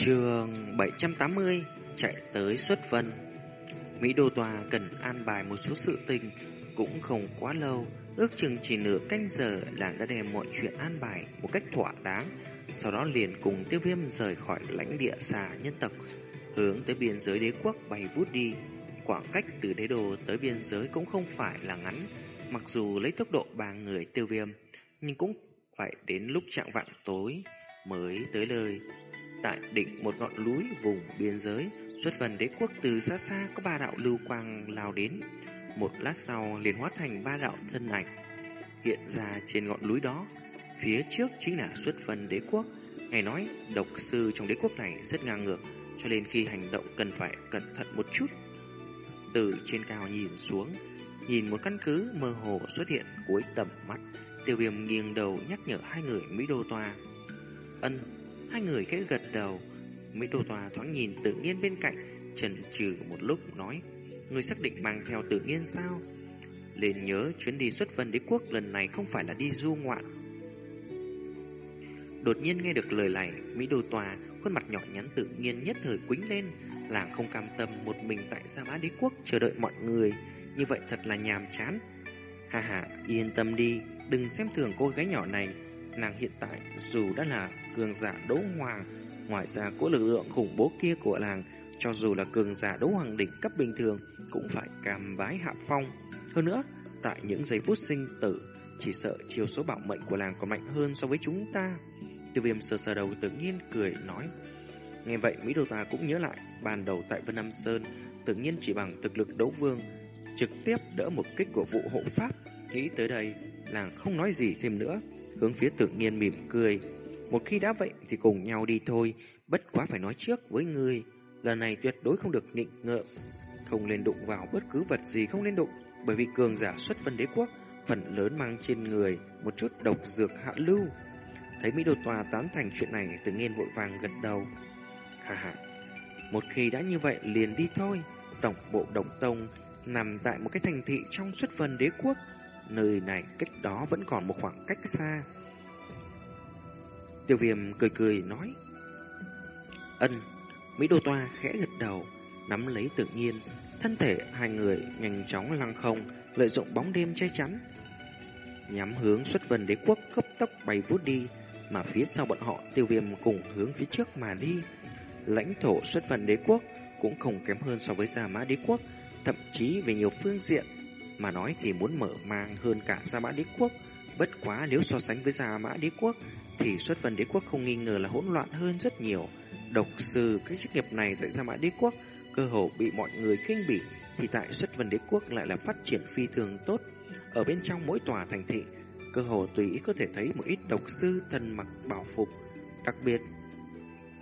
Trường 780 chạy tới xuất vân. Mỹ Đô Tòa cần an bài một số sự tình, cũng không quá lâu, ước chừng chỉ nửa canh giờ làng đã đem mọi chuyện an bài một cách thỏa đáng, sau đó liền cùng tiêu viêm rời khỏi lãnh địa xà nhân tộc, hướng tới biên giới đế quốc bay vút đi. Khoảng cách từ đế đồ tới biên giới cũng không phải là ngắn, mặc dù lấy tốc độ ba người tiêu viêm, nhưng cũng phải đến lúc trạng vạng tối mới tới nơi. Tại đỉnh một ngọn núi vùng biên giới, xuất vần đế quốc từ xa xa có ba đạo lưu quang lao đến. Một lát sau liền hóa thành ba đạo thân ảnh hiện ra trên ngọn núi đó. Phía trước chính là xuất vân đế quốc. Nghe nói độc sư trong đế quốc này rất ngang ngược, cho nên khi hành động cần phải cẩn thận một chút. Từ trên cao nhìn xuống, nhìn một căn cứ mơ hồ xuất hiện cuối tầm mắt, tiêu viêm nghiêng đầu nhắc nhở hai người Mỹ Đô Toa. Ân, hai người khẽ gật đầu. Mỹ Đô tòa thoáng nhìn tự nhiên bên cạnh, trần trừ một lúc nói, người xác định mang theo tự nhiên sao? Lên nhớ chuyến đi xuất vân đế quốc lần này không phải là đi du ngoạn. Đột nhiên nghe được lời này, Mỹ Đô Tòa, khuôn mặt nhỏ nhắn tự nhiên nhất thời quính lên, làng không cam tâm một mình tại Sa Mã Đế Quốc chờ đợi mọi người, như vậy thật là nhàm chán. Hà hà, yên tâm đi, đừng xem thường cô gái nhỏ này, nàng hiện tại dù đã là cường giả đấu hoàng, ngoài ra cỗ lực lượng khủng bố kia của làng, cho dù là cường giả đấu hoàng đỉnh cấp bình thường cũng phải cam bái hạ phong. Hơn nữa, tại những giây phút sinh tử, chỉ sợ chiều số bảo mệnh của làng còn mạnh hơn so với chúng ta. Tiêu viêm sờ sờ đầu tự nhiên cười nói. Nghe vậy Mỹ Đô Ta cũng nhớ lại, ban đầu tại Vân Nam Sơn, tự nhiên chỉ bằng thực lực đấu vương, trực tiếp đỡ một kích của vụ hộ pháp. Nghĩ tới đây, làng không nói gì thêm nữa, hướng phía tự nhiên mỉm cười. Một khi đã vậy thì cùng nhau đi thôi, bất quá phải nói trước với người. Lần này tuyệt đối không được nghịch ngợm, không nên đụng vào bất cứ vật gì không nên đụng, bởi vì cường giả xuất vân đế quốc phần lớn mang trên người một chút độc dược hạ lưu. Thấy Mỹ Đô Tòa tán thành chuyện này, tự nhiên vội vàng gật đầu. Hà hà, một khi đã như vậy liền đi thôi. Tổng bộ đồng Tông nằm tại một cái thành thị trong xuất vân đế quốc. Nơi này cách đó vẫn còn một khoảng cách xa. Tiêu viêm cười cười nói. Ân, Mỹ Đô Toa khẽ gật đầu, nắm lấy tự nhiên. Thân thể hai người nhanh chóng lăng không, lợi dụng bóng đêm che chắn. Nhắm hướng xuất vân đế quốc cấp tốc bay vút đi, mà phía sau bọn họ tiêu viêm cùng hướng phía trước mà đi. Lãnh thổ xuất vân đế quốc cũng không kém hơn so với Gia Mã đế quốc, thậm chí về nhiều phương diện mà nói thì muốn mở mang hơn cả Gia Mã đế quốc. Bất quá nếu so sánh với già Mã đế quốc thì xuất vân đế quốc không nghi ngờ là hỗn loạn hơn rất nhiều. Độc sư cái chức nghiệp này tại Gia Mã đế quốc cơ hồ bị mọi người kinh bỉ thì tại xuất vân đế quốc lại là phát triển phi thường tốt. Ở bên trong mỗi tòa thành thị cơ hồ tùy ý có thể thấy một ít độc sư thân mặc bảo phục. Đặc biệt,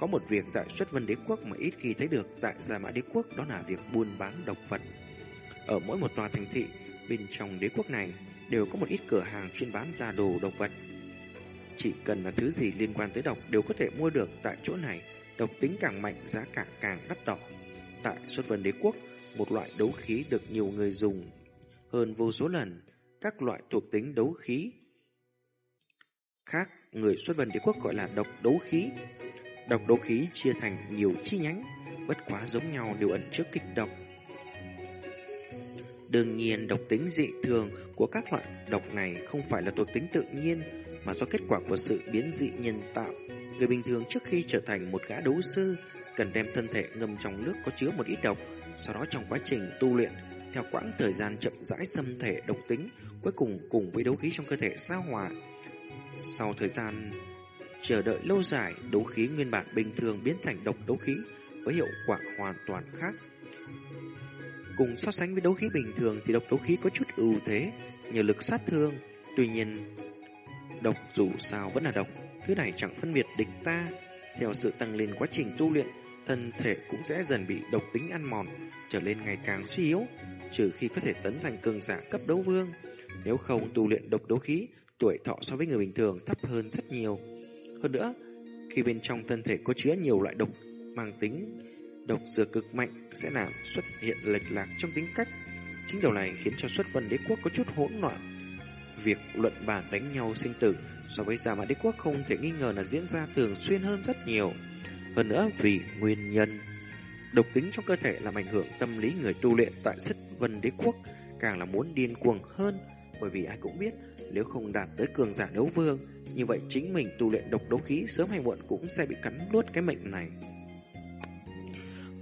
có một việc tại xuất vân đế quốc mà ít khi thấy được tại Gia Mã đế quốc đó là việc buôn bán độc vật. Ở mỗi một tòa thành thị bên trong đế quốc này đều có một ít cửa hàng chuyên bán gia đồ độc vật. Chỉ cần là thứ gì liên quan tới độc đều có thể mua được tại chỗ này, độc tính càng mạnh, giá cả càng đắt đỏ. Tại xuất vân đế quốc, một loại đấu khí được nhiều người dùng hơn vô số lần, các loại thuộc tính đấu khí khác người xuất vân đế quốc gọi là độc đấu khí. Độc đấu khí chia thành nhiều chi nhánh, bất quá giống nhau đều ẩn trước kịch độc. Đương nhiên, độc tính dị thường của các loại độc này không phải là thuộc tính tự nhiên, mà do kết quả của sự biến dị nhân tạo. Người bình thường trước khi trở thành một gã đấu sư, cần đem thân thể ngâm trong nước có chứa một ít độc, sau đó trong quá trình tu luyện, theo quãng thời gian chậm rãi xâm thể độc tính, cuối cùng cùng với đấu khí trong cơ thể sao hòa. Sau thời gian chờ đợi lâu dài, đấu khí nguyên bản bình thường biến thành độc đấu khí với hiệu quả hoàn toàn khác. Cùng so sánh với đấu khí bình thường thì độc đấu khí có chút ưu thế, nhờ lực sát thương. Tuy nhiên, độc dù sao vẫn là độc, thứ này chẳng phân biệt địch ta. Theo sự tăng lên quá trình tu luyện, thân thể cũng sẽ dần bị độc tính ăn mòn, trở lên ngày càng suy yếu, trừ khi có thể tấn thành cường giả cấp đấu vương. Nếu không tu luyện độc đấu khí, tuổi thọ so với người bình thường thấp hơn rất nhiều. Hơn nữa, khi bên trong thân thể có chứa nhiều loại độc mang tính độc dược cực mạnh sẽ làm xuất hiện lệch lạc trong tính cách. Chính điều này khiến cho xuất vân đế quốc có chút hỗn loạn. Việc luận bàn đánh nhau sinh tử so với giả Mã đế quốc không thể nghi ngờ là diễn ra thường xuyên hơn rất nhiều. Hơn nữa vì nguyên nhân độc tính trong cơ thể làm ảnh hưởng tâm lý người tu luyện tại xuất Vân Đế Quốc, càng là muốn điên cuồng hơn, bởi vì ai cũng biết nếu không đạt tới cường giả đấu vương, như vậy chính mình tu luyện độc đấu khí sớm hay muộn cũng sẽ bị cắn nuốt cái mệnh này.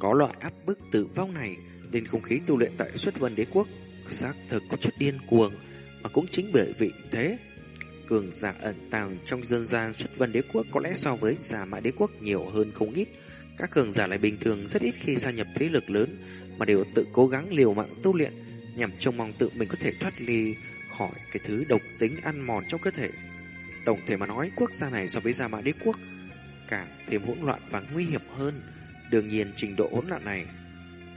Có loại áp bức tử vong này, nên không khí tu luyện tại Xuất Vân Đế Quốc xác thực có chút điên cuồng, mà cũng chính bởi vị thế cường giả ẩn tàng trong dân gian xuất vân đế quốc có lẽ so với giả mã đế quốc nhiều hơn không ít. Các cường giả lại bình thường rất ít khi gia nhập thế lực lớn mà đều tự cố gắng liều mạng tu luyện nhằm trông mong tự mình có thể thoát ly khỏi cái thứ độc tính ăn mòn trong cơ thể. Tổng thể mà nói, quốc gia này so với giả Mã Đế quốc càng thêm hỗn loạn và nguy hiểm hơn. Đương nhiên, trình độ hỗn loạn này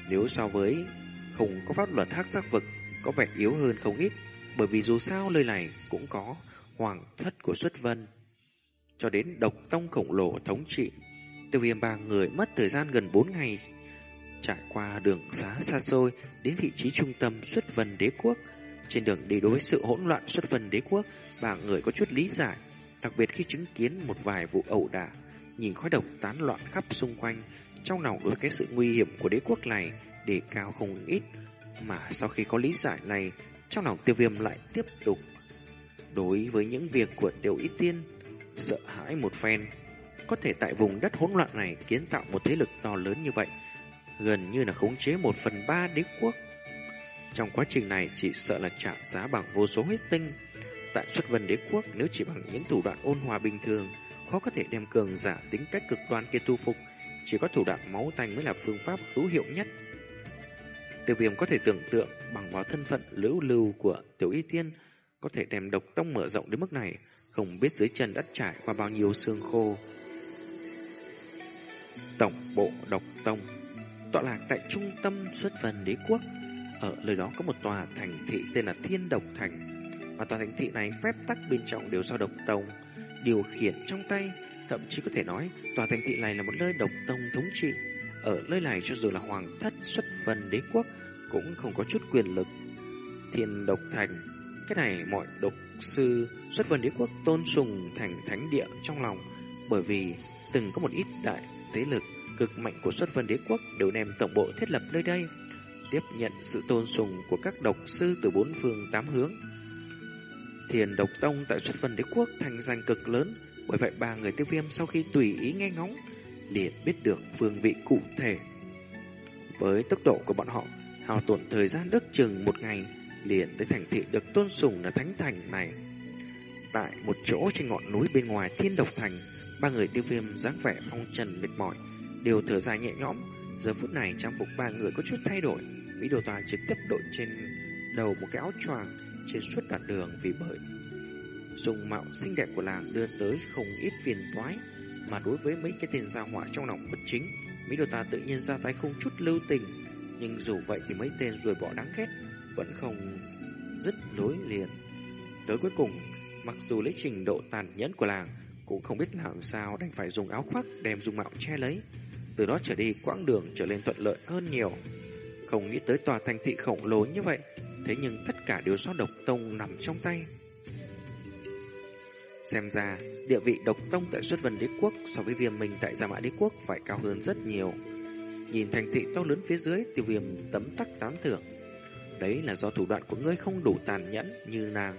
nếu so với không có pháp luật hắc giác vực có vẻ yếu hơn không ít, bởi vì dù sao nơi này cũng có hoàng thất của xuất vân. Cho đến độc tông khổng lồ thống trị, tiêu viêm ba người mất thời gian gần 4 ngày trải qua đường xá xa xôi đến vị trí trung tâm xuất vân đế quốc. Trên đường đi đối với sự hỗn loạn xuất vân đế quốc, ba người có chút lý giải, đặc biệt khi chứng kiến một vài vụ ẩu đả, nhìn khói độc tán loạn khắp xung quanh, trong lòng đối với cái sự nguy hiểm của đế quốc này đề cao không ít. Mà sau khi có lý giải này, trong lòng tiêu viêm lại tiếp tục. Đối với những việc của tiểu y tiên sợ hãi một phen. Có thể tại vùng đất hỗn loạn này kiến tạo một thế lực to lớn như vậy gần như là khống chế một phần ba đế quốc. Trong quá trình này chỉ sợ là trả giá bằng vô số huyết tinh. Tại xuất vân đế quốc nếu chỉ bằng những thủ đoạn ôn hòa bình thường khó có thể đem cường giả tính cách cực đoan kia tu phục chỉ có thủ đoạn máu tanh mới là phương pháp hữu hiệu nhất tiêu viêm có thể tưởng tượng bằng vào thân phận lữ lưu của tiểu y tiên có thể đem độc tông mở rộng đến mức này, không biết dưới chân đã trải qua bao nhiêu xương khô. Tổng bộ độc tông tọa lạc tại trung tâm xuất phần đế quốc. Ở nơi đó có một tòa thành thị tên là Thiên Độc Thành. Và tòa thành thị này phép tắc bên trong đều do độc tông điều khiển trong tay. Thậm chí có thể nói tòa thành thị này là một nơi độc tông thống trị. Ở nơi này cho dù là hoàng thất xuất vân đế quốc cũng không có chút quyền lực. Thiên Độc Thành cái này mọi độc sư xuất vân đế quốc tôn sùng thành thánh địa trong lòng bởi vì từng có một ít đại thế lực cực mạnh của xuất vân đế quốc đều đem tổng bộ thiết lập nơi đây tiếp nhận sự tôn sùng của các độc sư từ bốn phương tám hướng. Thiền độc tông tại xuất vân đế quốc thành danh cực lớn, bởi vậy ba người tiêu viêm sau khi tùy ý nghe ngóng, liền biết được phương vị cụ thể. Với tốc độ của bọn họ, hào tổn thời gian đất chừng một ngày, liền tới thành thị được tôn sùng là thánh thành này. Tại một chỗ trên ngọn núi bên ngoài thiên độc thành, ba người tiêu viêm dáng vẻ phong trần mệt mỏi, đều thở dài nhẹ nhõm. Giờ phút này trang phục ba người có chút thay đổi, Mỹ đồ tòa trực tiếp đội trên đầu một cái áo choàng trên suốt đoạn đường vì bởi dùng mạo xinh đẹp của làng đưa tới không ít phiền toái, mà đối với mấy cái tên gia hỏa trong lòng bất chính, Mỹ đồ ta tự nhiên ra tay không chút lưu tình, nhưng dù vậy thì mấy tên rồi bỏ đáng ghét vẫn không dứt lối liền. Tới cuối cùng, mặc dù lấy trình độ tàn nhẫn của làng, cũng không biết làm sao đành phải dùng áo khoác đem dung mạo che lấy. Từ đó trở đi, quãng đường trở lên thuận lợi hơn nhiều. Không nghĩ tới tòa thành thị khổng lồ như vậy, thế nhưng tất cả đều do độc tông nằm trong tay. Xem ra, địa vị độc tông tại xuất vân đế quốc so với viêm mình tại Gia Mã đế quốc phải cao hơn rất nhiều. Nhìn thành thị to lớn phía dưới, tiêu viêm tấm tắc tán thưởng. Đấy là do thủ đoạn của ngươi không đủ tàn nhẫn như nàng.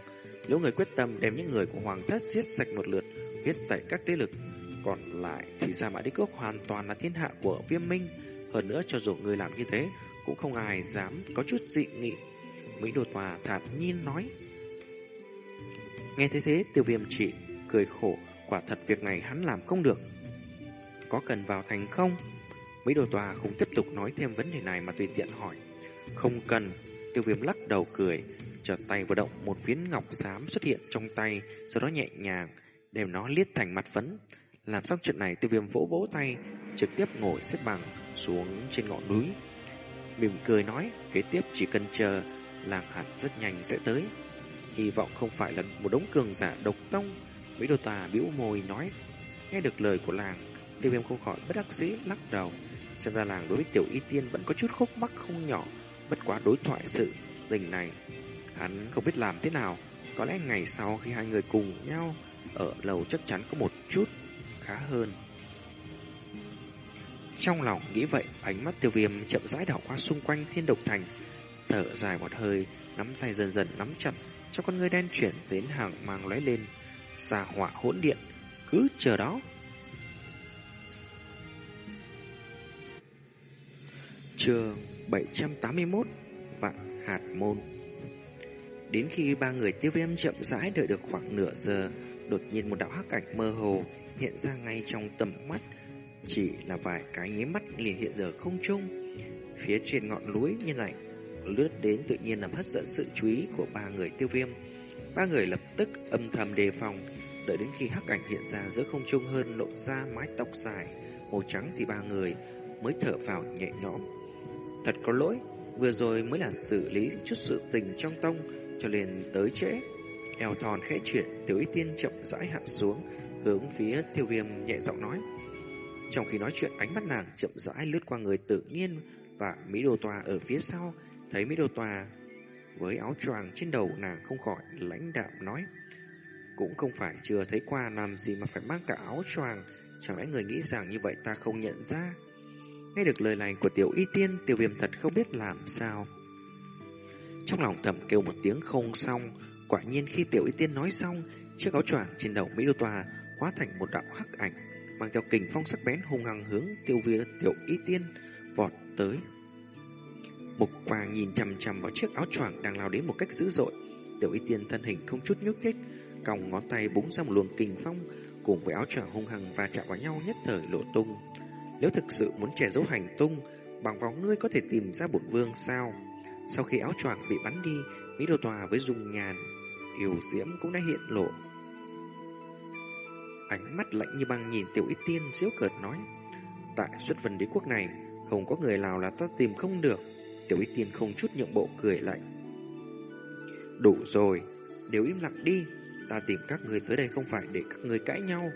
Nếu người quyết tâm đem những người của Hoàng thất giết sạch một lượt, huyết tẩy các thế lực, còn lại thì gia mã đế quốc hoàn toàn là thiên hạ của viêm minh. Hơn nữa cho dù người làm như thế, cũng không ai dám có chút dị nghị. Mỹ đồ tòa thản nhiên nói. Nghe thế thế, tiêu viêm chỉ cười khổ, quả thật việc này hắn làm không được. Có cần vào thành không? Mỹ đồ tòa không tiếp tục nói thêm vấn đề này mà tùy tiện hỏi. Không cần, Tiêu viêm lắc đầu cười, chợt tay vừa động một viên ngọc xám xuất hiện trong tay, sau đó nhẹ nhàng đem nó liết thành mặt phấn. Làm xong chuyện này, tiêu viêm vỗ vỗ tay, trực tiếp ngồi xếp bằng xuống trên ngọn núi. Mỉm cười nói, kế tiếp chỉ cần chờ, làng hạt rất nhanh sẽ tới. Hy vọng không phải là một đống cường giả độc tông. Mỹ đô tà bĩu môi nói, nghe được lời của làng, tiêu viêm không khỏi bất đắc dĩ lắc đầu. Xem ra làng đối với tiểu y tiên vẫn có chút khúc mắc không nhỏ. Bất quá đối thoại sự tình này, hắn không biết làm thế nào. Có lẽ ngày sau khi hai người cùng nhau ở lầu chắc chắn có một chút khá hơn. Trong lòng nghĩ vậy, ánh mắt tiêu viêm chậm rãi đảo qua xung quanh thiên độc thành. Thở dài một hơi, nắm tay dần dần nắm chặt, cho con người đen chuyển đến hàng mang lóe lên. Xà hỏa hỗn điện, cứ chờ đó. Trường 781 Vạn Hạt Môn Đến khi ba người tiêu viêm chậm rãi đợi được khoảng nửa giờ, đột nhiên một đạo hắc ảnh mơ hồ hiện ra ngay trong tầm mắt. Chỉ là vài cái nháy mắt liền hiện giờ không trung. Phía trên ngọn núi như này, lướt đến tự nhiên làm hấp dẫn sự chú ý của ba người tiêu viêm. Ba người lập tức âm thầm đề phòng, đợi đến khi hắc ảnh hiện ra giữa không trung hơn lộ ra mái tóc dài, màu trắng thì ba người mới thở vào nhẹ nhõm. Thật có lỗi, vừa rồi mới là xử lý chút sự tình trong tông, cho nên tới trễ. Eo thòn khẽ chuyển, tiểu ý tiên chậm rãi hạ xuống, hướng phía tiêu viêm nhẹ giọng nói. Trong khi nói chuyện, ánh mắt nàng chậm rãi lướt qua người tự nhiên và Mỹ đồ Tòa ở phía sau, thấy Mỹ Đô Tòa với áo choàng trên đầu nàng không khỏi lãnh đạm nói. Cũng không phải chưa thấy qua làm gì mà phải mang cả áo choàng, chẳng lẽ người nghĩ rằng như vậy ta không nhận ra? Nghe được lời này của tiểu y tiên, tiểu viêm thật không biết làm sao. Trong lòng thầm kêu một tiếng không xong, quả nhiên khi tiểu y tiên nói xong, chiếc áo choàng trên đầu Mỹ Đô Tòa hóa thành một đạo hắc ảnh, mang theo kình phong sắc bén hung hăng hướng tiêu viêm tiểu y tiên vọt tới. Mục quang nhìn chằm chằm vào chiếc áo choàng đang lao đến một cách dữ dội. Tiểu y tiên thân hình không chút nhúc nhích, còng ngón tay búng ra một luồng kình phong, cùng với áo choàng hung hăng và chạm vào nhau nhất thời lộ tung. Nếu thực sự muốn che giấu hành tung, bằng vào ngươi có thể tìm ra bổn vương sao? Sau khi áo choàng bị bắn đi, Mỹ Đô Tòa với dung nhàn, yêu diễm cũng đã hiện lộ. Ánh mắt lạnh như băng nhìn Tiểu Y Tiên diễu cợt nói, tại xuất vân đế quốc này, không có người nào là ta tìm không được. Tiểu Y Tiên không chút nhượng bộ cười lạnh. Đủ rồi, đều im lặng đi, ta tìm các người tới đây không phải để các người cãi nhau.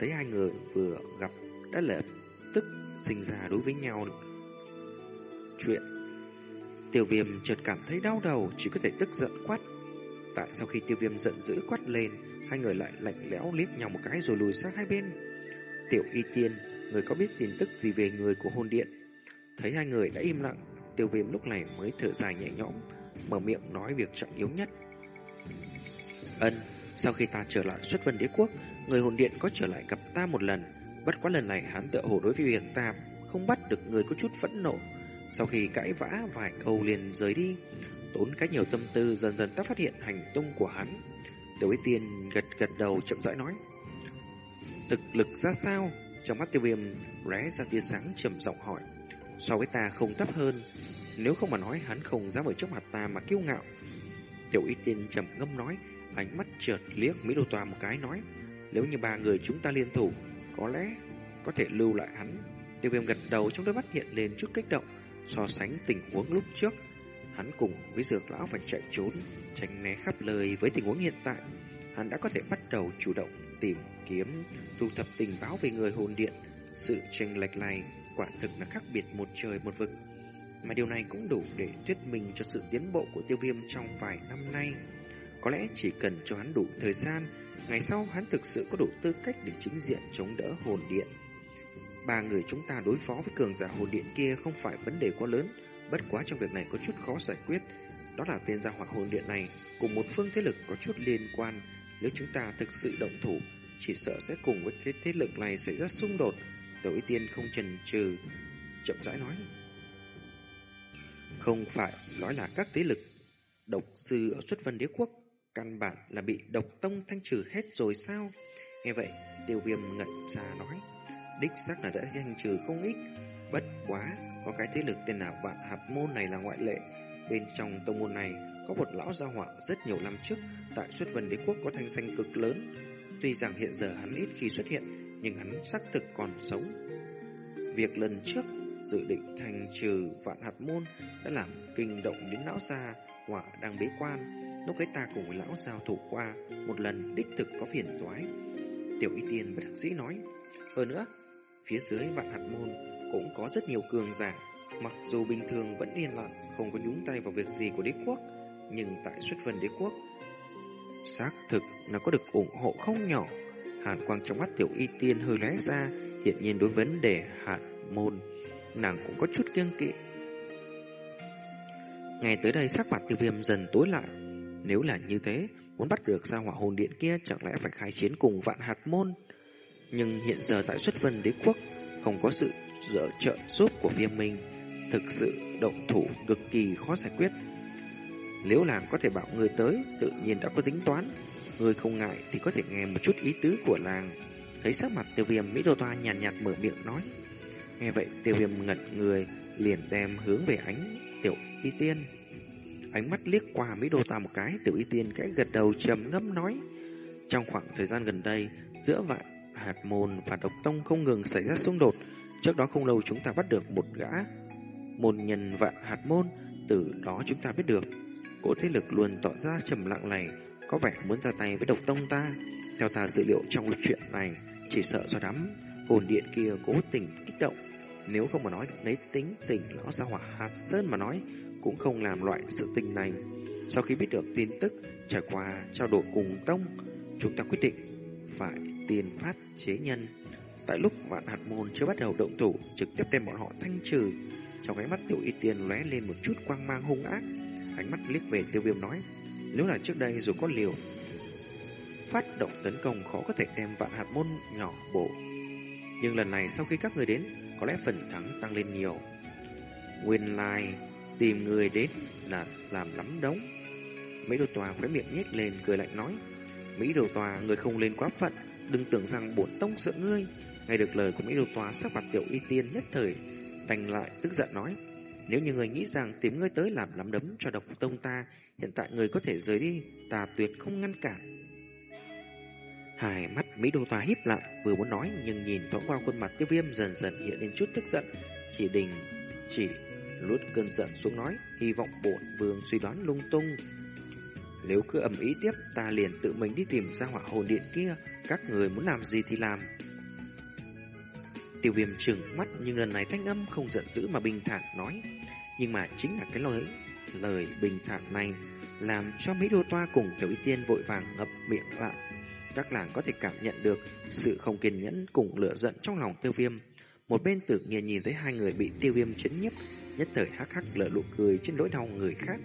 Thấy hai người vừa gặp đã lập tức sinh ra đối với nhau chuyện. Tiêu viêm chợt cảm thấy đau đầu, chỉ có thể tức giận quát. Tại sau khi tiêu viêm giận dữ quát lên, hai người lại lạnh lẽo liếc nhau một cái rồi lùi sang hai bên. Tiểu y tiên, người có biết tin tức gì về người của hôn điện? Thấy hai người đã im lặng, tiêu viêm lúc này mới thở dài nhẹ nhõm, mở miệng nói việc trọng yếu nhất. Ân, sau khi ta trở lại xuất vân đế quốc, người hồn điện có trở lại gặp ta một lần. Bất quá lần này hắn tựa hồ đối với việc ta không bắt được người có chút phẫn nộ. Sau khi cãi vã vài câu liền rời đi, tốn cái nhiều tâm tư dần dần ta phát hiện hành tung của hắn. Tiểu Ý Tiên gật gật đầu chậm rãi nói. Thực lực ra sao? Trong mắt tiêu viêm lóe ra tia sáng trầm giọng hỏi. So với ta không thấp hơn, nếu không mà nói hắn không dám ở trước mặt ta mà kiêu ngạo. Tiểu Y Tiên trầm ngâm nói, ánh mắt chợt liếc Mỹ Đô Tòa một cái nói, nếu như ba người chúng ta liên thủ, có lẽ có thể lưu lại hắn. Tiêu viêm gật đầu trong đôi mắt hiện lên chút kích động, so sánh tình huống lúc trước. Hắn cùng với dược lão phải chạy trốn, tránh né khắp lời với tình huống hiện tại. Hắn đã có thể bắt đầu chủ động tìm kiếm, thu thập tình báo về người hồn điện. Sự tranh lệch này quả thực là khác biệt một trời một vực. Mà điều này cũng đủ để thuyết minh cho sự tiến bộ của tiêu viêm trong vài năm nay. Có lẽ chỉ cần cho hắn đủ thời gian, ngày sau hắn thực sự có đủ tư cách để chính diện chống đỡ hồn điện. Ba người chúng ta đối phó với cường giả hồn điện kia không phải vấn đề quá lớn, bất quá trong việc này có chút khó giải quyết. Đó là tên gia hỏa hồn điện này cùng một phương thế lực có chút liên quan. Nếu chúng ta thực sự động thủ, chỉ sợ sẽ cùng với thế, thế lực này xảy ra xung đột. Tử Y Tiên không chần chừ, chậm rãi nói. Không phải nói là các thế lực độc sư ở xuất vân đế quốc căn bản là bị độc tông thanh trừ hết rồi sao? Nghe vậy, tiêu viêm ngẩn ra nói, đích xác là đã thanh trừ không ít, bất quá, có cái thế lực tên là vạn hạt môn này là ngoại lệ. Bên trong tông môn này có một lão gia hỏa rất nhiều năm trước tại xuất vân đế quốc có thanh danh cực lớn. Tuy rằng hiện giờ hắn ít khi xuất hiện, nhưng hắn xác thực còn sống. Việc lần trước dự định thành trừ vạn hạt môn đã làm kinh động đến lão gia hỏa đang bế quan. Lúc ấy ta cùng với lão giao thủ qua một lần đích thực có phiền toái. Tiểu y tiên bất đắc dĩ nói. Hơn nữa, phía dưới vạn hạt môn cũng có rất nhiều cường giả. Mặc dù bình thường vẫn yên lặng, không có nhúng tay vào việc gì của đế quốc, nhưng tại xuất vân đế quốc, xác thực là có được ủng hộ không nhỏ. Hàn quang trong mắt tiểu y tiên hơi lóe ra, hiện nhiên đối vấn đề hạt môn, nàng cũng có chút kiêng kỵ. Ngày tới đây sắc mặt tiêu viêm dần tối lại. Nếu là như thế, muốn bắt được ra hỏa hồn điện kia chẳng lẽ phải khai chiến cùng vạn hạt môn. Nhưng hiện giờ tại xuất vân đế quốc, không có sự dở trợ giúp của viêm minh, thực sự động thủ cực kỳ khó giải quyết. Nếu làng có thể bảo người tới, tự nhiên đã có tính toán. Người không ngại thì có thể nghe một chút ý tứ của làng. Thấy sắc mặt tiêu viêm Mỹ Đô Toa nhàn nhạt, nhạt mở miệng nói. Nghe vậy tiêu viêm ngẩn người, liền đem hướng về ánh tiểu y tiên. Ánh mắt liếc qua Mỹ Đô Toa một cái, tiểu y tiên cái gật đầu trầm ngâm nói. Trong khoảng thời gian gần đây, giữa vạn hạt môn và độc tông không ngừng xảy ra xung đột. Trước đó không lâu chúng ta bắt được một gã môn nhân vạn hạt môn, từ đó chúng ta biết được Cỗ thế lực luôn tỏ ra trầm lặng này có vẻ muốn ra tay với độc tông ta. Theo ta dữ liệu trong chuyện này, Chỉ sợ do đám hồn điện kia cố tình kích động. Nếu không mà nói lấy tính tình lão gia hỏa hạt sơn mà nói, Cũng không làm loại sự tình này. Sau khi biết được tin tức Trải qua trao đổi cùng tông, Chúng ta quyết định phải tiền phát chế nhân. Tại lúc vạn hạt môn chưa bắt đầu động thủ, Trực tiếp đem bọn họ thanh trừ, Trong cái mắt tiểu y tiên lóe lên một chút quang mang hung ác. Ánh mắt liếc về tiêu viêm nói nếu là trước đây dù có liều, Phát động tấn công khó có thể đem vạn hạt môn nhỏ bộ Nhưng lần này sau khi các người đến, Có lẽ phần thắng tăng lên nhiều. Nguyên lai Tìm người đến là làm lắm đống. Mỹ đồ tòa khóe miệng nhếch lên, cười lạnh nói, Mỹ đồ tòa, người không lên quá phận, Đừng tưởng rằng bổn tông sợ ngươi. Nghe được lời của Mỹ đồ tòa, sắc mặt tiểu y tiên nhất thời Đành lại tức giận nói nếu như người nghĩ rằng tìm ngươi tới làm lắm đấm cho độc tông ta, hiện tại người có thể rời đi, ta tuyệt không ngăn cản. Hai mắt Mỹ Đô Tòa híp lại, vừa muốn nói nhưng nhìn thoáng qua khuôn mặt tiêu viêm dần dần hiện lên chút tức giận. Chỉ đình, chỉ lút cơn giận xuống nói, hy vọng bổn vương suy đoán lung tung. Nếu cứ ầm ý tiếp, ta liền tự mình đi tìm ra hỏa hồn điện kia, các người muốn làm gì thì làm. Tiêu viêm trừng mắt nhưng lần này thanh âm không giận dữ mà bình thản nói. Nhưng mà chính là cái lời, lời bình thản này làm cho Mỹ Đô Toa cùng Tiểu Y Tiên vội vàng ngập miệng lại. Các làng có thể cảm nhận được sự không kiên nhẫn cùng lửa giận trong lòng tiêu viêm. Một bên tự nhiên nhìn thấy hai người bị tiêu viêm chấn nhấp, nhất thời hắc hắc lở nụ cười trên nỗi đau người khác.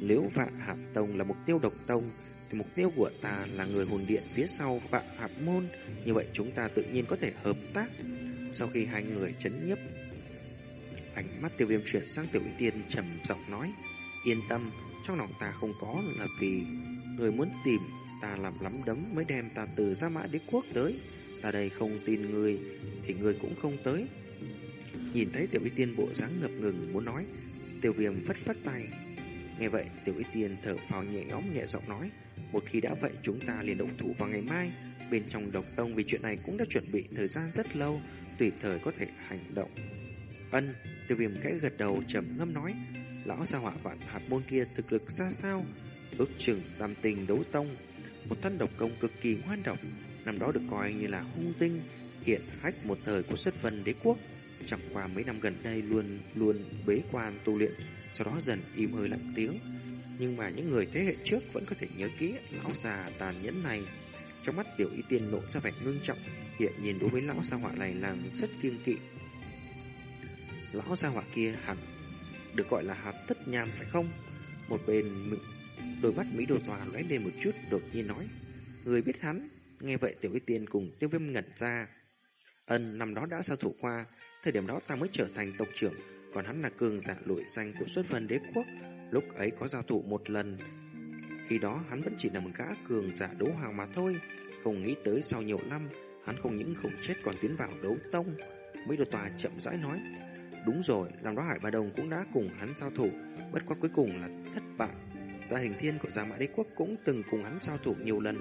Nếu vạn hạp tông là mục tiêu độc tông, thì mục tiêu của ta là người hồn điện phía sau vạn hạp môn, như vậy chúng ta tự nhiên có thể hợp tác. Sau khi hai người chấn nhấp, ánh mắt tiêu viêm chuyển sang tiểu y tiên trầm giọng nói, yên tâm, trong lòng ta không có là vì người muốn tìm ta làm lắm đấm mới đem ta từ Gia Mã Đế Quốc tới. Ta đây không tin người, thì người cũng không tới. Nhìn thấy tiểu y tiên bộ dáng ngập ngừng muốn nói, tiểu viêm phất phất tay. Nghe vậy, tiểu y tiên thở phào nhẹ nhõm nhẹ giọng nói, một khi đã vậy chúng ta liền động thủ vào ngày mai. Bên trong độc tông vì chuyện này cũng đã chuẩn bị thời gian rất lâu, tùy thời có thể hành động. Ân, tiêu viêm khẽ gật đầu trầm ngâm nói, lão gia hỏa vạn hạt môn kia thực lực ra sao? Ước chừng tam tình đấu tông, một thân độc công cực kỳ ngoan độc, năm đó được coi như là hung tinh, hiện hách một thời của xuất vân đế quốc. Chẳng qua mấy năm gần đây luôn luôn bế quan tu luyện, sau đó dần im hơi lặng tiếng. Nhưng mà những người thế hệ trước vẫn có thể nhớ kỹ lão già tàn nhẫn này. Trong mắt tiểu y tiên lộ ra vẻ ngưng trọng, hiện nhìn đối với lão gia hỏa này làm rất kiêng kỵ. Lão gia hỏa kia hẳn được gọi là hạt tất nham phải không? Một bên đôi mắt Mỹ đồ tòa lóe lên một chút đột nhiên nói. Người biết hắn, nghe vậy tiểu y tiên cùng tiêu viêm ngẩn ra. Ân năm đó đã giao thủ qua, thời điểm đó ta mới trở thành tộc trưởng, còn hắn là cường giả lội danh của xuất vân đế quốc. Lúc ấy có giao thủ một lần, khi đó hắn vẫn chỉ là một gã cường giả đấu hoàng mà thôi. Không nghĩ tới sau nhiều năm, hắn không những không chết còn tiến vào đấu tông. Mỹ đồ tòa chậm rãi nói, đúng rồi, làm đó Hải Ba Đồng cũng đã cùng hắn giao thủ, bất quá cuối cùng là thất bại. Gia hình thiên của gia Mã Đế Quốc cũng từng cùng hắn giao thủ nhiều lần,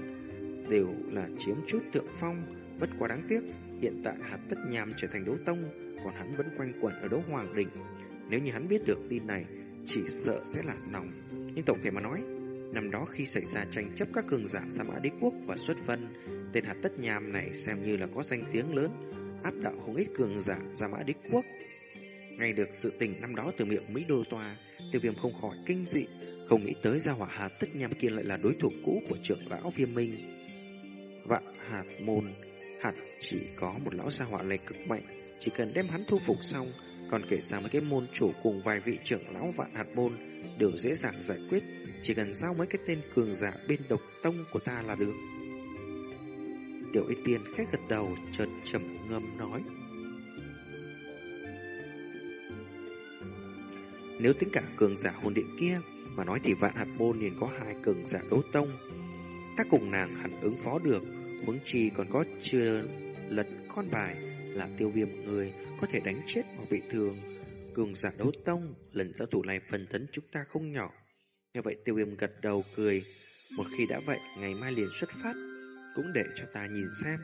đều là chiếm chút thượng phong, bất quá đáng tiếc, hiện tại hạt tất nhàm trở thành đấu tông, còn hắn vẫn quanh quẩn ở đấu hoàng đỉnh. Nếu như hắn biết được tin này, chỉ sợ sẽ lạc nòng. Nhưng tổng thể mà nói, năm đó khi xảy ra tranh chấp các cường giả Sa Mã Đế Quốc và xuất vân, tên hạt tất nhàm này xem như là có danh tiếng lớn, áp đạo không ít cường giả Sa Mã Đế Quốc. Ngay được sự tình năm đó từ miệng Mỹ Đô Tòa, tiêu viêm không khỏi kinh dị, không nghĩ tới gia hỏa hạt tất nhằm kia lại là đối thủ cũ của trưởng lão viêm minh. Vạn hạt môn, hạt chỉ có một lão gia hỏa này cực mạnh, chỉ cần đem hắn thu phục xong, còn kể ra mấy cái môn chủ cùng vài vị trưởng lão vạn hạt môn đều dễ dàng giải quyết, chỉ cần giao mấy cái tên cường giả bên độc tông của ta là được. Tiểu Y Tiên khẽ gật đầu, chợt trầm ngâm nói. Nếu tính cả cường giả hồn điện kia, mà nói thì vạn hạt môn liền có hai cường giả đấu tông. Ta cùng nàng hẳn ứng phó được, huống chi còn có chưa lật con bài là tiêu viêm người có thể đánh chết hoặc bị thương. Cường giả đấu tông, lần giao thủ này phần thấn chúng ta không nhỏ. Như vậy tiêu viêm gật đầu cười, một khi đã vậy, ngày mai liền xuất phát, cũng để cho ta nhìn xem,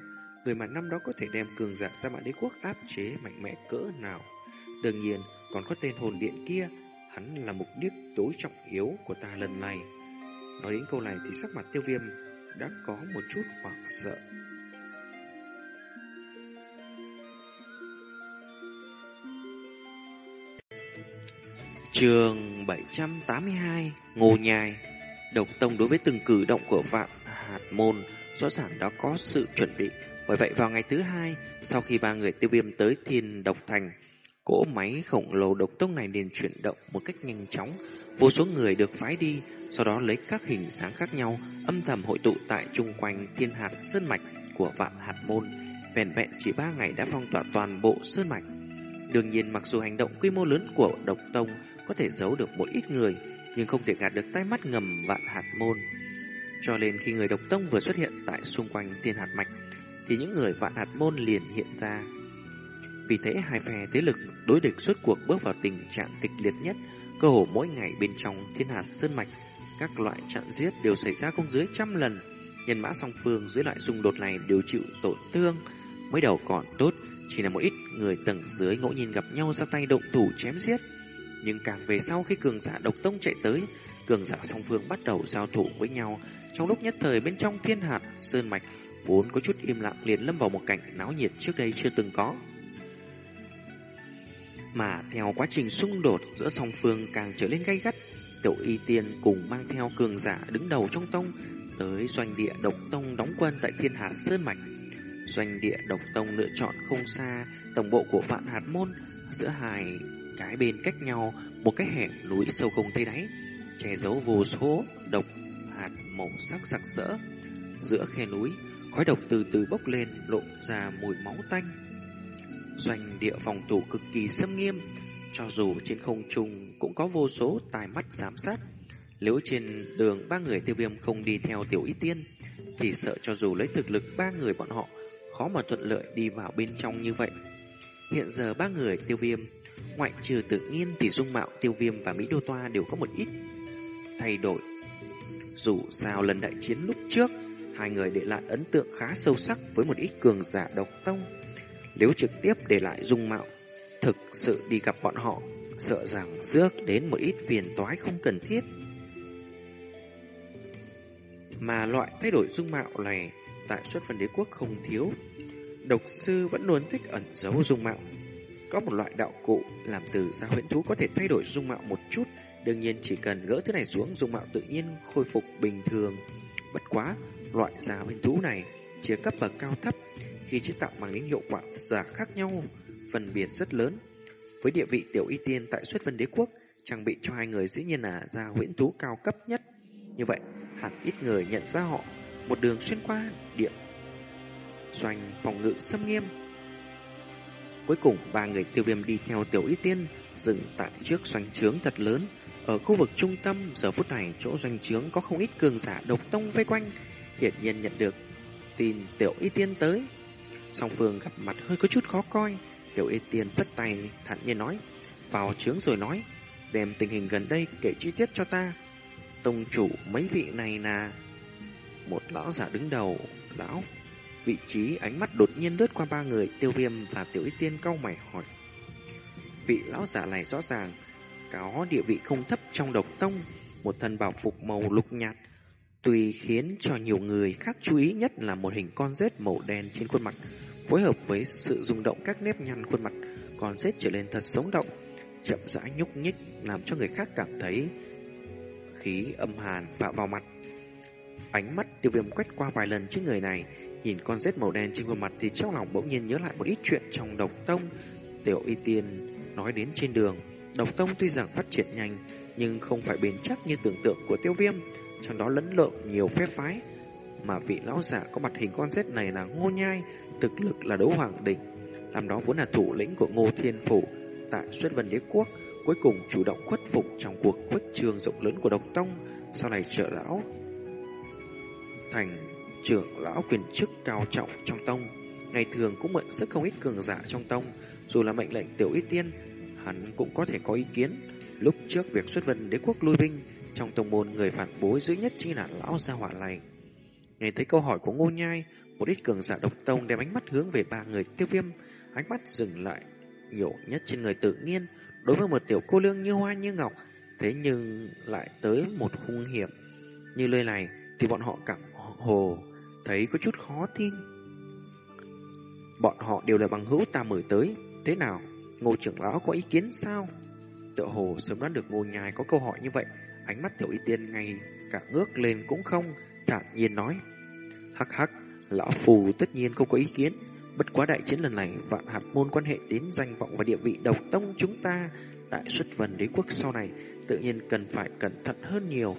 người mà năm đó có thể đem cường giả ra mạng đế quốc áp chế mạnh mẽ cỡ nào. Đương nhiên, còn có tên hồn điện kia, hắn là mục đích tối trọng yếu của ta lần này. Nói đến câu này thì sắc mặt tiêu viêm đã có một chút hoảng sợ. Trường 782 Ngô Nhai Độc Tông đối với từng cử động của vạn hạt môn rõ ràng đã có sự chuẩn bị. Bởi vậy vào ngày thứ hai, sau khi ba người tiêu viêm tới thiên độc thành, cỗ máy khổng lồ độc tông này liền chuyển động một cách nhanh chóng. Vô số người được phái đi, sau đó lấy các hình dáng khác nhau, âm thầm hội tụ tại chung quanh thiên hạt sơn mạch của vạn hạt môn. Vẹn vẹn chỉ ba ngày đã phong tỏa toàn bộ sơn mạch. Đương nhiên mặc dù hành động quy mô lớn của độc tông có thể giấu được một ít người, nhưng không thể gạt được tai mắt ngầm vạn hạt môn. Cho nên khi người độc tông vừa xuất hiện tại xung quanh thiên hạt mạch, thì những người vạn hạt môn liền hiện ra. Vì thế hai phe thế lực đối địch suốt cuộc bước vào tình trạng kịch liệt nhất, cơ hồ mỗi ngày bên trong thiên hà sơn mạch, các loại trận giết đều xảy ra không dưới trăm lần. Nhân mã song phương dưới loại xung đột này đều chịu tổn thương, mới đầu còn tốt, chỉ là một ít người tầng dưới ngẫu nhiên gặp nhau ra tay động thủ chém giết. Nhưng càng về sau khi cường giả độc tông chạy tới, cường giả song phương bắt đầu giao thủ với nhau. Trong lúc nhất thời bên trong thiên hạt, sơn mạch, vốn có chút im lặng liền lâm vào một cảnh náo nhiệt trước đây chưa từng có. Mà theo quá trình xung đột giữa song phương càng trở lên gay gắt, tiểu y tiên cùng mang theo cường giả đứng đầu trong tông tới doanh địa độc tông đóng quân tại thiên hạt sơn mạch. Doanh địa độc tông lựa chọn không xa tổng bộ của vạn hạt môn giữa hai cái bên cách nhau một cái hẻm núi sâu không thấy đáy, che giấu vô số độc hạt màu sắc sặc sỡ. Giữa khe núi, khói độc từ từ bốc lên lộ ra mùi máu tanh. Doanh địa phòng thủ cực kỳ xâm nghiêm, cho dù trên không trung cũng có vô số tài mắt giám sát. Nếu trên đường ba người tiêu viêm không đi theo tiểu y tiên, thì sợ cho dù lấy thực lực ba người bọn họ khó mà thuận lợi đi vào bên trong như vậy. Hiện giờ ba người tiêu viêm, ngoại trừ tự nhiên thì dung mạo tiêu viêm và Mỹ Đô Toa đều có một ít thay đổi. Dù sao lần đại chiến lúc trước, hai người để lại ấn tượng khá sâu sắc với một ít cường giả độc tông. Nếu trực tiếp để lại dung mạo, thực sự đi gặp bọn họ, sợ rằng rước đến một ít phiền toái không cần thiết. Mà loại thay đổi dung mạo này tại xuất phần đế quốc không thiếu. Độc sư vẫn luôn thích ẩn giấu dung mạo. Có một loại đạo cụ làm từ da huyễn thú có thể thay đổi dung mạo một chút, đương nhiên chỉ cần gỡ thứ này xuống dung mạo tự nhiên khôi phục bình thường. Bất quá, loại da huyễn thú này chia cấp bậc cao thấp, khi chế tạo mang đến hiệu quả giả khác nhau, phân biệt rất lớn. Với địa vị tiểu y tiên tại xuất vân đế quốc, trang bị cho hai người dĩ nhiên là da huyễn thú cao cấp nhất. Như vậy, hẳn ít người nhận ra họ một đường xuyên qua địa doanh phòng ngự xâm nghiêm. Cuối cùng, ba người tiêu viêm đi theo tiểu y tiên, dừng tại trước doanh trướng thật lớn. Ở khu vực trung tâm, giờ phút này chỗ doanh trướng có không ít cường giả độc tông vây quanh. Hiển nhiên nhận được tin tiểu y tiên tới. Song phương gặp mặt hơi có chút khó coi. Tiểu y tiên phất tay thản nhiên nói, vào trướng rồi nói, đem tình hình gần đây kể chi tiết cho ta. Tông chủ mấy vị này là một lão giả đứng đầu, lão vị trí ánh mắt đột nhiên lướt qua ba người tiêu viêm và tiểu y tiên cau mày hỏi. Vị lão giả này rõ ràng có địa vị không thấp trong độc tông, một thân bảo phục màu lục nhạt, tuy khiến cho nhiều người khác chú ý nhất là một hình con rết màu đen trên khuôn mặt, phối hợp với sự rung động các nếp nhăn khuôn mặt, con rết trở lên thật sống động, chậm rãi nhúc nhích làm cho người khác cảm thấy khí âm hàn vạ vào mặt. Ánh mắt tiêu viêm quét qua vài lần trên người này, Nhìn con rết màu đen trên khuôn mặt thì trong lòng bỗng nhiên nhớ lại một ít chuyện trong độc tông. Tiểu y tiên nói đến trên đường. Độc tông tuy rằng phát triển nhanh, nhưng không phải bền chắc như tưởng tượng của tiêu viêm. Trong đó lẫn lộn nhiều phép phái. Mà vị lão giả có mặt hình con rết này là ngô nhai, thực lực là đấu hoàng đỉnh. Làm đó vốn là thủ lĩnh của ngô thiên phủ tại xuất vân đế quốc. Cuối cùng chủ động khuất phục trong cuộc khuếch trường rộng lớn của độc tông. Sau này trợ lão thành trưởng lão quyền chức cao trọng trong tông, ngày thường cũng mượn sức không ít cường giả trong tông, dù là mệnh lệnh tiểu y tiên, hắn cũng có thể có ý kiến. Lúc trước việc xuất vân đế quốc lui binh, trong tông môn người phản bối dữ nhất chính là lão gia hỏa này. Nghe thấy câu hỏi của Ngô Nhai, một ít cường giả độc tông đem ánh mắt hướng về ba người tiêu viêm, ánh mắt dừng lại nhiều nhất trên người tự nhiên, đối với một tiểu cô lương như hoa như ngọc, thế nhưng lại tới một hung hiểm. Như lời này thì bọn họ cảm hồ thấy có chút khó tin. Bọn họ đều là bằng hữu ta mời tới, thế nào? Ngô trưởng lão có ý kiến sao? Tựa hồ sớm đoán được ngô nhai có câu hỏi như vậy, ánh mắt tiểu y tiên ngay cả ngước lên cũng không, thản nhiên nói. Hắc hắc, lão phù tất nhiên không có ý kiến, bất quá đại chiến lần này vạn hạt môn quan hệ đến danh vọng và địa vị độc tông chúng ta tại xuất vân đế quốc sau này tự nhiên cần phải cẩn thận hơn nhiều.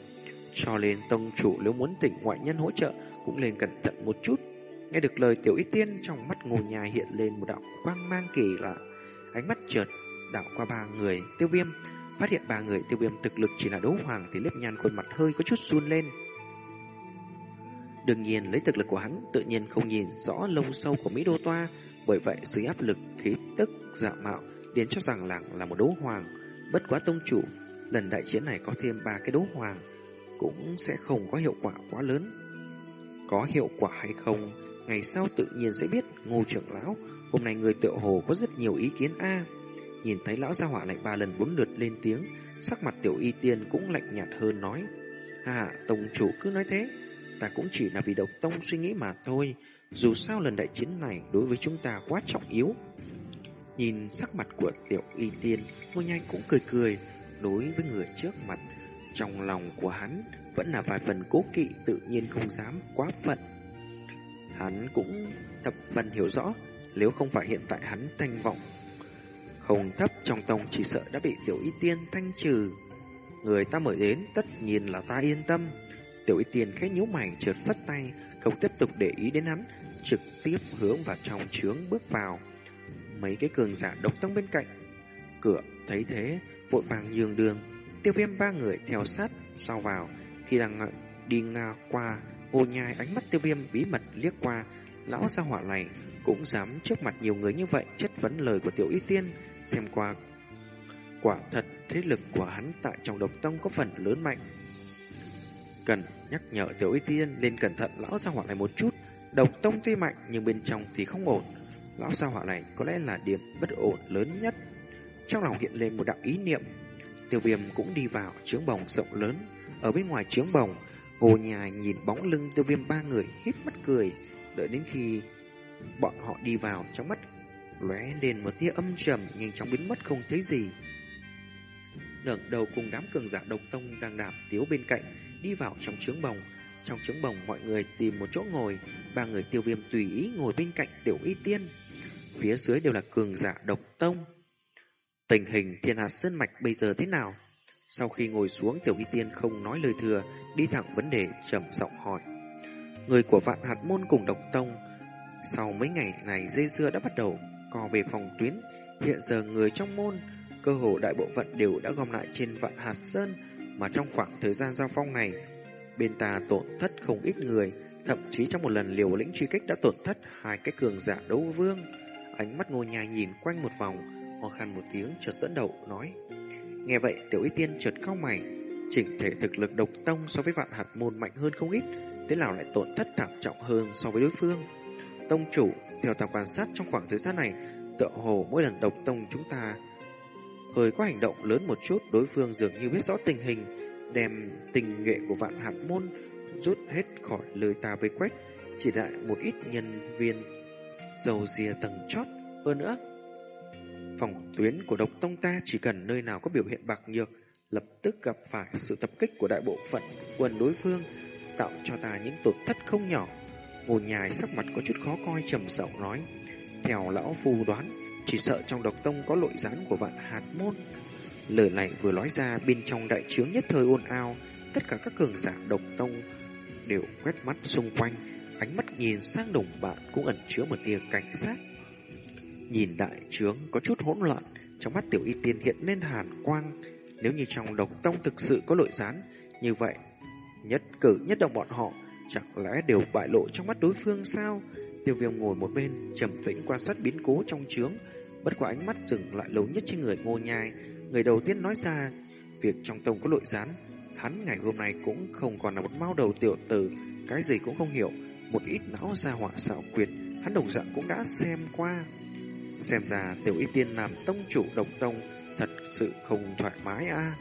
Cho nên tông chủ nếu muốn tỉnh ngoại nhân hỗ trợ cũng nên cẩn thận một chút. Nghe được lời tiểu y tiên trong mắt ngô nhai hiện lên một đạo quang mang kỳ lạ. Ánh mắt chợt đảo qua ba người tiêu viêm. Phát hiện ba người tiêu viêm thực lực chỉ là đấu hoàng thì liếp nhăn khuôn mặt hơi có chút run lên. Đương nhiên lấy thực lực của hắn tự nhiên không nhìn rõ lông sâu của Mỹ Đô Toa. Bởi vậy dưới áp lực khí tức dạ mạo liền cho rằng làng là một đấu hoàng. Bất quá tông chủ, lần đại chiến này có thêm ba cái đấu hoàng cũng sẽ không có hiệu quả quá lớn. Có hiệu quả hay không, ngày sau tự nhiên sẽ biết ngô trưởng lão, hôm nay người tựa hồ có rất nhiều ý kiến a Nhìn thấy lão gia hỏa lạnh ba lần bốn lượt lên tiếng, sắc mặt tiểu y tiên cũng lạnh nhạt hơn nói. À, tổng chủ cứ nói thế, ta cũng chỉ là vì độc tông suy nghĩ mà thôi, dù sao lần đại chiến này đối với chúng ta quá trọng yếu. Nhìn sắc mặt của tiểu y tiên, ngôi nhanh cũng cười cười, đối với người trước mặt, trong lòng của hắn vẫn là vài phần cố kỵ tự nhiên không dám quá phận. Hắn cũng thập phần hiểu rõ, nếu không phải hiện tại hắn thanh vọng không thấp trong tông chỉ sợ đã bị tiểu y tiên thanh trừ. Người ta mời đến tất nhiên là ta yên tâm. Tiểu y tiên khẽ nhíu mày trượt phất tay, không tiếp tục để ý đến hắn, trực tiếp hướng vào trong trướng bước vào. Mấy cái cường giả độc tông bên cạnh, cửa thấy thế, vội vàng nhường đường, Tiêu viêm ba người theo sát sau vào Khi đang đi nga qua ô nhai ánh mắt tiêu viêm bí mật liếc qua Lão gia hỏa này cũng dám trước mặt nhiều người như vậy chất vấn lời của tiểu y tiên Xem qua. Quả thật thế lực của hắn tại trong độc tông có phần lớn mạnh. Cần nhắc nhở tiểu y tiên lên cẩn thận lão gia hỏa này một chút. Độc tông tuy mạnh nhưng bên trong thì không ổn. Lão gia hỏa này có lẽ là điểm bất ổn lớn nhất. Trong lòng hiện lên một đạo ý niệm. Tiêu viêm cũng đi vào trướng bồng rộng lớn. Ở bên ngoài trướng bồng, ngô nhà nhìn bóng lưng tiêu viêm ba người hít mắt cười. Đợi đến khi bọn họ đi vào trong mắt lóe lên một tia âm trầm nhanh chóng biến mất không thấy gì. ngẩng đầu cùng đám cường giả độc tông đang đạp tiếu bên cạnh đi vào trong trướng bồng. Trong trướng bồng mọi người tìm một chỗ ngồi, ba người tiêu viêm tùy ý ngồi bên cạnh tiểu y tiên. Phía dưới đều là cường giả độc tông. Tình hình thiên hạt sơn mạch bây giờ thế nào? Sau khi ngồi xuống tiểu y tiên không nói lời thừa, đi thẳng vấn đề trầm giọng hỏi. Người của vạn hạt môn cùng độc tông, sau mấy ngày này dây dưa đã bắt đầu co về phòng tuyến, hiện giờ người trong môn, cơ hồ đại bộ phận đều đã gom lại trên vạn hạt sơn, mà trong khoảng thời gian giao phong này, bên ta tổn thất không ít người, thậm chí trong một lần liều lĩnh truy kích đã tổn thất hai cái cường giả đấu vương. Ánh mắt ngô nhà nhìn quanh một vòng, ho khan một tiếng chợt dẫn đầu nói. Nghe vậy tiểu y tiên chợt cao mày, chỉnh thể thực lực độc tông so với vạn hạt môn mạnh hơn không ít, thế nào lại tổn thất thảm trọng hơn so với đối phương. Tông chủ, theo ta quan sát trong khoảng thời gian này, tựa hồ mỗi lần độc tông chúng ta hơi có hành động lớn một chút, đối phương dường như biết rõ tình hình, đem tình nhuệ của vạn hạt môn rút hết khỏi lời ta với quét, chỉ đại một ít nhân viên dầu dìa tầng chót. Hơn nữa, Phòng tuyến của độc tông ta chỉ cần nơi nào có biểu hiện bạc nhược, lập tức gặp phải sự tập kích của đại bộ phận quân đối phương, tạo cho ta những tổn thất không nhỏ ngồi nhài sắc mặt có chút khó coi trầm giọng nói. Theo lão phu đoán, chỉ sợ trong độc tông có lội rán của vạn hạt môn. Lời này vừa nói ra bên trong đại trướng nhất thời ồn ào, tất cả các cường giả độc tông đều quét mắt xung quanh, ánh mắt nhìn sang đồng bạn cũng ẩn chứa một tia cảnh giác. Nhìn đại trướng có chút hỗn loạn, trong mắt tiểu y tiên hiện lên hàn quang. Nếu như trong độc tông thực sự có lội rán, như vậy, nhất cử nhất động bọn họ chẳng lẽ đều bại lộ trong mắt đối phương sao? Tiêu viêm ngồi một bên, trầm tĩnh quan sát biến cố trong trướng, bất quả ánh mắt dừng lại lâu nhất trên người ngô nhai. Người đầu tiên nói ra, việc trong tông có lội gián, hắn ngày hôm nay cũng không còn là một mao đầu tiểu tử, cái gì cũng không hiểu, một ít não ra họa xạo quyệt, hắn đồng dạng cũng đã xem qua. Xem ra tiểu y tiên làm tông chủ độc tông thật sự không thoải mái a. À.